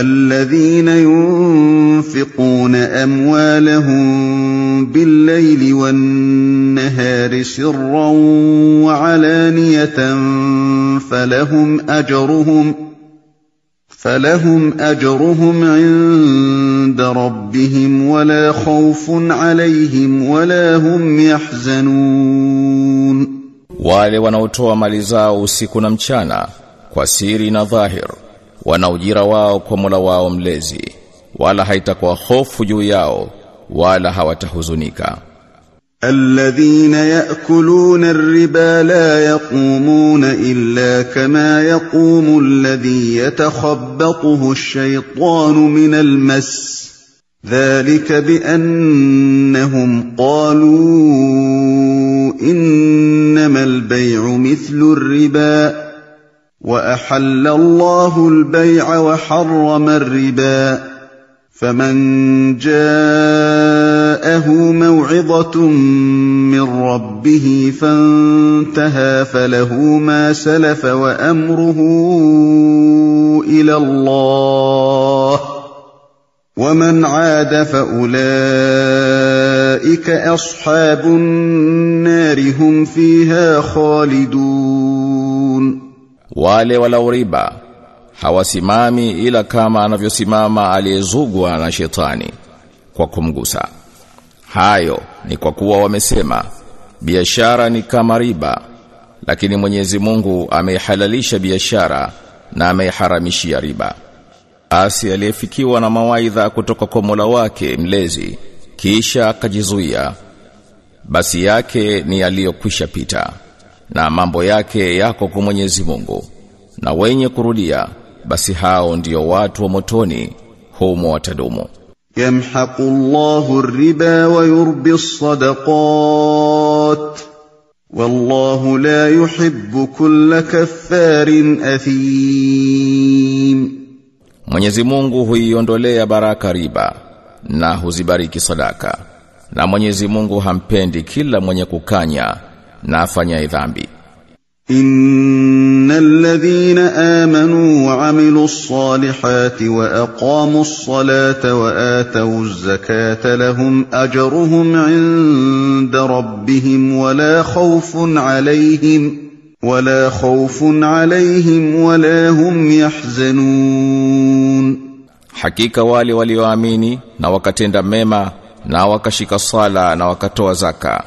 الذين ينفقون أموالهم بالليل والنهار سرا وعلانية فلهم أجرهم فلهم أجرهم عند ربهم ولا خوف عليهم ولا هم يحزنون. wale wanaotoa mali zao usiku na mchana kwa siri na dhahir wana ujira wao kwa Mola wao mlezi wala haitakuwa hofu juu yao wala hawatahuzunika. الذين يأكلون الربا لا يقومون إلا كما يقوم الذي يتخبطه الشيطان من المس. ذلك بأنهم قالوا إنما البيع مثل الربا. وأحل الله البيع وحرم الربا فمن جاءه موعظة من ربه فانتهى فله ما سلف وأمره إلى الله ومن عاد فأولئك أصحاب النار هم فيها خالدون wale wala riba hawasimami ila kama anavyosimama aliyezugwa na shetani kwa kumgusa. Hayo ni kwa kuwa wamesema biashara ni kama riba lakini Mwenyezi Mungu ameihalalisha biashara na ameiharamishia riba. Asi aliyefikiwa na mawaidha kutoka kwa Mola wake mlezi kisha akajizuia basi yake ni aliyokwisha pita na mambo yake yako kwa Mwenyezi Mungu. Na wenye kurudia basi hao ndio watu wa motoni humo watadumu. Yamhaqu Allahu riba wa yurbi sadaqat wallahu la yuhibbu kulla kaffarin athim Mwenyezi Mungu huiondolea baraka riba na huzibariki sadaka. Na Mwenyezi Mungu hampendi kila mwenye kukanya na afanya dhambi إن الذين آمنوا وعملوا الصالحات وأقاموا الصلاة وآتوا الزكاة لهم أجرهم عند ربهم ولا خوف عليهم ولا خوف عليهم ولا هم يحزنون. Hakika wale walioamini na wakatenda mema na wakashika sala na wakatoa zaka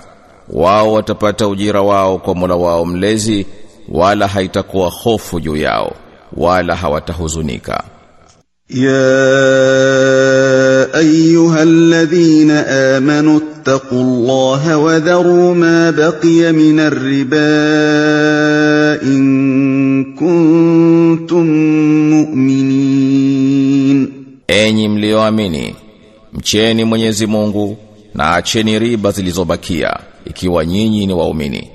wao watapata ujira wao kwa Mola wao mlezi wala haitakuwa hofu juu yao wala hawatahuzunika. Ya ayyuhalladhina amanu taqullaha wa dharu ma baqiya minar riba in kuntum mu'minin. Enyi mlioamini mcheni Mwenyezi Mungu na acheni riba zilizobakia ikiwa nyinyi ni waumini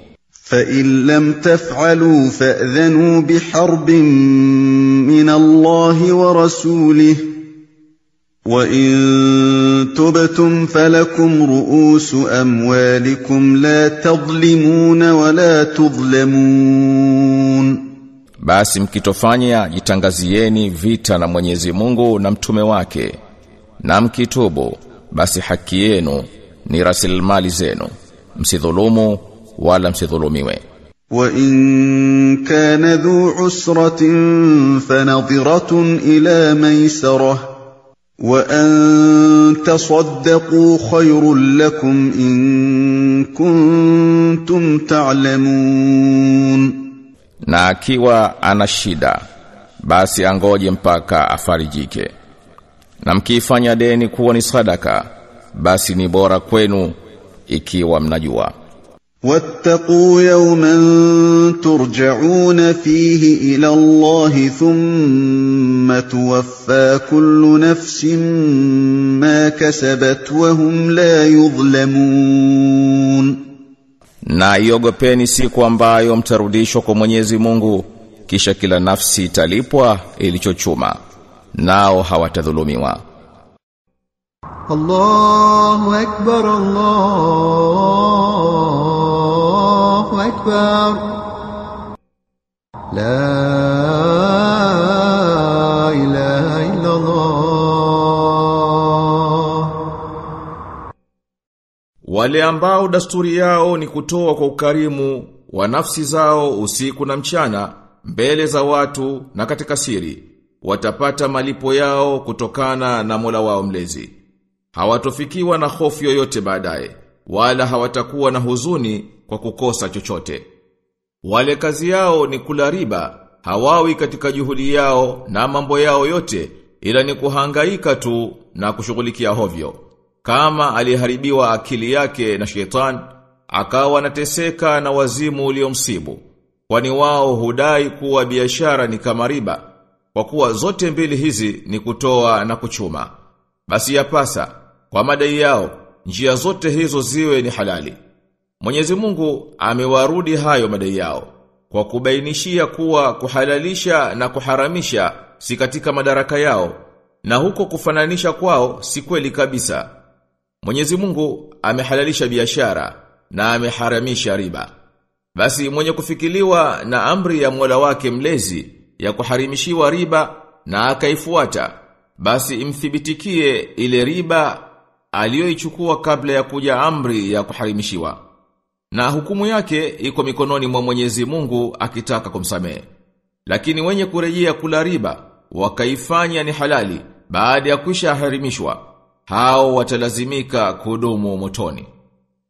فان لم تفعلوا فاذنوا بحرب من الله ورسوله وان تبتم فلكم رؤوس اموالكم لا تظلمون ولا تظلمون basi mkitofanya jitangazieni vita na Mwenyezi Mungu na mtume wake na mkitubu basi haki yenu ni rasilimali zenu. Msidhulumu wala msidhulumiwe. Wa in kana dhu usratin fanadhiratun ila maisarah. Wa an tasaddaqu khayrun lakum in kuntum ta'lamun. Na akiwa ana shida basi angoje mpaka afarijike na mkifanya deni kuwa ni sadaka basi ni bora kwenu ikiwa mnajua. Wattaqu yawman turja'un fihi ila Allah thumma tuwaffa kullu nafsin ma kasabat wa hum la yudhlamun na iogopeni siku ambayo mtarudishwa kwa Mwenyezi Mungu kisha kila nafsi italipwa ilichochuma nao hawatadhulumiwa. Allahu akbar Allahu akbar. La ilaha illa Allah Wale ambao dasturi yao ni kutoa kwa ukarimu wa nafsi zao usiku na mchana mbele za watu na katika siri watapata malipo yao kutokana na Mola wao mlezi. Hawatofikiwa na hofu yoyote baadaye wala hawatakuwa na huzuni kwa kukosa chochote. Wale kazi yao ni kula riba, hawawi katika juhudi yao na mambo yao yote ila ni kuhangaika tu na kushughulikia hovyo. Kama aliharibiwa akili yake na shetani, akawa anateseka na wazimu uliomsibu. Kwani wao hudai kuwa biashara ni kama riba, kwa kuwa zote mbili hizi ni kutoa na kuchuma. Basi yapasa, kwa madai yao, njia zote hizo ziwe ni halali. Mwenyezi Mungu amewarudi hayo madai yao kwa kubainishia kuwa kuhalalisha na kuharamisha si katika madaraka yao na huko kufananisha kwao si kweli kabisa. Mwenyezi Mungu amehalalisha biashara na ameharamisha riba. Basi mwenye kufikiliwa na amri ya Mola wake mlezi ya kuharimishiwa riba na akaifuata basi imthibitikie ile riba aliyoichukua kabla ya kuja amri ya kuharimishiwa. Na hukumu yake iko mikononi mwa Mwenyezi Mungu akitaka kumsamehe. Lakini wenye kurejea kula riba wakaifanya ni halali baada ya kwisha harimishwa, hao watalazimika kudumu motoni.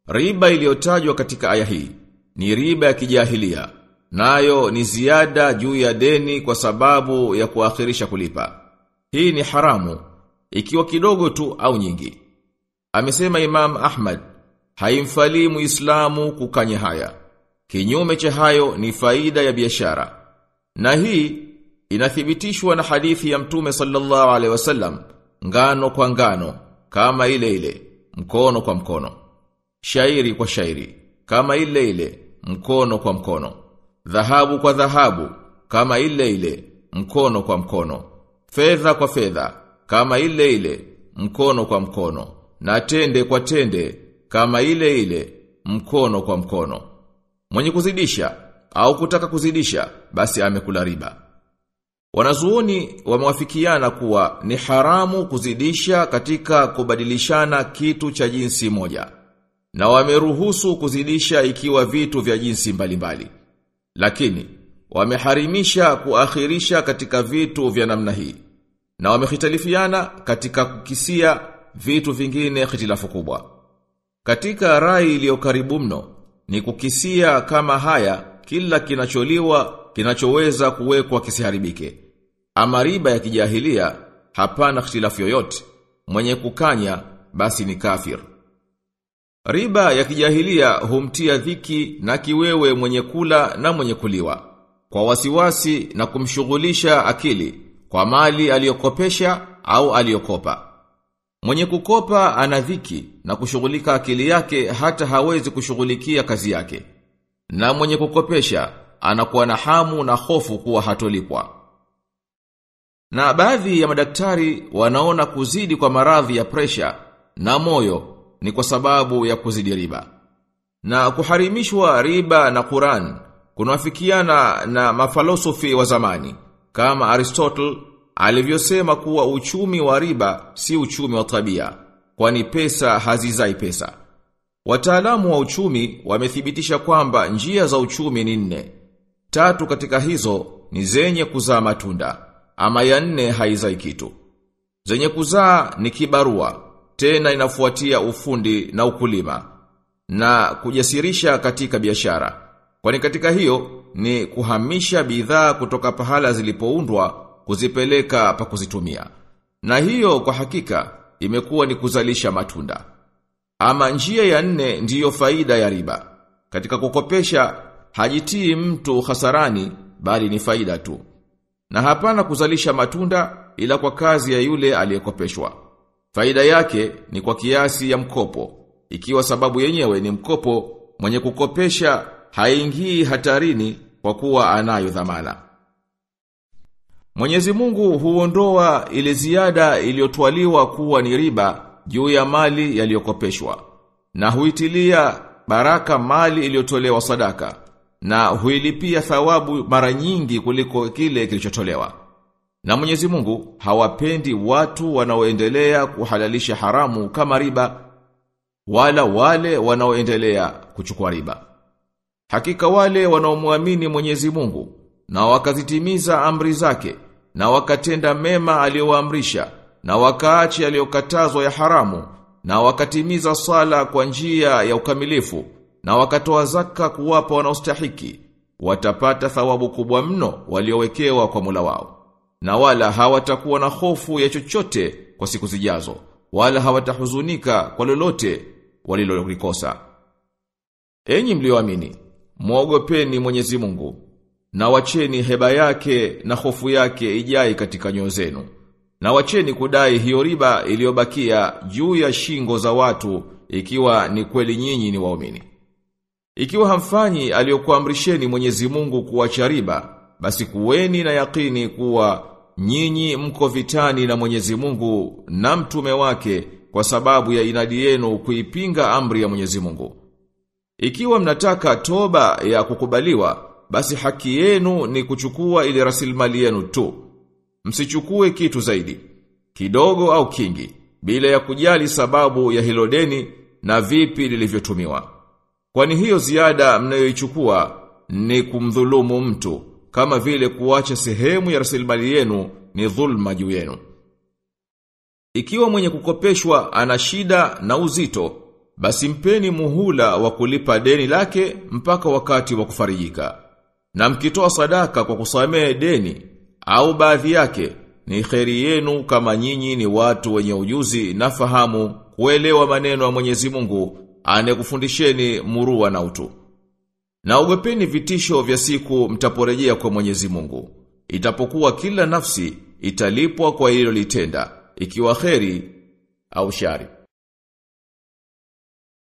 Riba iliyotajwa katika aya hii ni riba ya kijahilia, nayo ni ziada juu ya deni kwa sababu ya kuakhirisha kulipa. Hii ni haramu ikiwa kidogo tu au nyingi. Amesema Imam Ahmad, haimfalii Muislamu kukanya haya. Kinyume cha hayo ni faida ya biashara. Na hii inathibitishwa na hadithi ya Mtume sallallahu alaihi wasallam, ngano kwa ngano kama ile ile, mkono kwa mkono. Shairi kwa shairi kama ile ile, mkono kwa mkono. Dhahabu kwa dhahabu kama ile ile, mkono kwa mkono. Fedha kwa fedha kama ile ile, mkono kwa mkono. Na tende kwa tende kama ile ile, mkono kwa mkono. Mwenye kuzidisha au kutaka kuzidisha basi amekula riba. Wanazuoni wamewafikiana kuwa ni haramu kuzidisha katika kubadilishana kitu cha jinsi moja. Na wameruhusu kuzidisha ikiwa vitu vya jinsi mbalimbali. Lakini wameharimisha kuakhirisha katika vitu vya namna hii. Na wamehitalifiana katika kukisia vitu vingine khitilafu kubwa. Katika rai iliyo karibu mno ni kukisia kama haya kila kinacholiwa kinachoweza kuwekwa kisiharibike. Ama riba ya kijahilia hapana ikhtilafu yoyote. Mwenye kukanya basi ni kafir. Riba ya kijahilia humtia dhiki na kiwewe mwenye kula na mwenye kuliwa. Kwa wasiwasi na kumshughulisha akili kwa mali aliyokopesha au aliyokopa. Mwenye kukopa ana dhiki na kushughulika akili yake hata hawezi kushughulikia kazi yake. Na mwenye kukopesha anakuwa na hamu na hofu kuwa hatolipwa. Na baadhi ya madaktari wanaona kuzidi kwa maradhi ya presha na moyo ni kwa sababu ya kuzidi riba. Na kuharimishwa riba na Quran kunafikiana na mafalosofi wa zamani kama Aristotle alivyosema kuwa uchumi wa riba si uchumi wa tabia kwani pesa hazizai pesa. Wataalamu wa uchumi wamethibitisha kwamba njia za uchumi ni nne. Tatu katika hizo ni zenye kuzaa matunda, ama ya nne haizai kitu. Zenye kuzaa ni kibarua, tena inafuatia ufundi na ukulima, na kujasirisha katika biashara. Kwani katika hiyo ni kuhamisha bidhaa kutoka pahala zilipoundwa kuzipeleka pa kuzitumia. Na hiyo kwa hakika imekuwa ni kuzalisha matunda. Ama njia ya nne ndiyo faida ya riba. Katika kukopesha hajitii mtu hasarani bali ni faida tu. Na hapana kuzalisha matunda ila kwa kazi ya yule aliyekopeshwa. Faida yake ni kwa kiasi ya mkopo. Ikiwa sababu yenyewe ni mkopo, mwenye kukopesha haingii hatarini kwa kuwa anayo dhamana. Mwenyezi Mungu huondoa ile ziada iliyotwaliwa kuwa ni riba juu ya mali yaliyokopeshwa na huitilia baraka mali iliyotolewa sadaka na huilipia thawabu mara nyingi kuliko kile kilichotolewa. Na Mwenyezi Mungu hawapendi watu wanaoendelea kuhalalisha haramu kama riba wala wale wanaoendelea kuchukua riba. Hakika wale wanaomwamini Mwenyezi Mungu na wakazitimiza amri zake na wakatenda mema aliyowaamrisha na wakaachi aliyokatazwa ya haramu na wakatimiza sala kwa njia ya ukamilifu na wakatoa zaka kuwapa wanaostahiki watapata thawabu kubwa mno waliowekewa kwa Mola wao na wala hawatakuwa na hofu ya chochote kwa siku zijazo wala hawatahuzunika kwa lolote walilolikosa. Enyi mlioamini muogopeni Mwenyezi Mungu na wacheni heba yake na hofu yake ijai katika nyoyo zenu na wacheni kudai hiyo riba iliyobakia juu ya shingo za watu ikiwa ni kweli nyinyi ni waumini. Ikiwa hamfanyi aliyokuamrisheni Mwenyezi Mungu kuacha riba basi kuweni na yakini kuwa nyinyi mko vitani na Mwenyezi Mungu na mtume wake kwa sababu ya inadi yenu kuipinga amri ya Mwenyezi Mungu ikiwa mnataka toba ya kukubaliwa, basi haki yenu ni kuchukua ile rasilimali yenu tu. Msichukue kitu zaidi, kidogo au kingi, bila ya kujali sababu ya hilo deni na vipi lilivyotumiwa. Kwani hiyo ziada mnayoichukua ni kumdhulumu mtu, kama vile kuacha sehemu ya rasilimali yenu ni dhulma juu yenu. Ikiwa mwenye kukopeshwa ana shida na uzito, basi mpeni muhula wa kulipa deni lake mpaka wakati wa kufarijika. Na mkitoa sadaka kwa kusamehe deni au baadhi yake ni kheri yenu kama nyinyi ni watu wenye ujuzi na fahamu kuelewa maneno ya Mwenyezi Mungu anekufundisheni murua na utu. Na uwepeni vitisho vya siku mtaporejea kwa Mwenyezi Mungu. Itapokuwa kila nafsi italipwa kwa ililolitenda, ikiwa kheri au shari.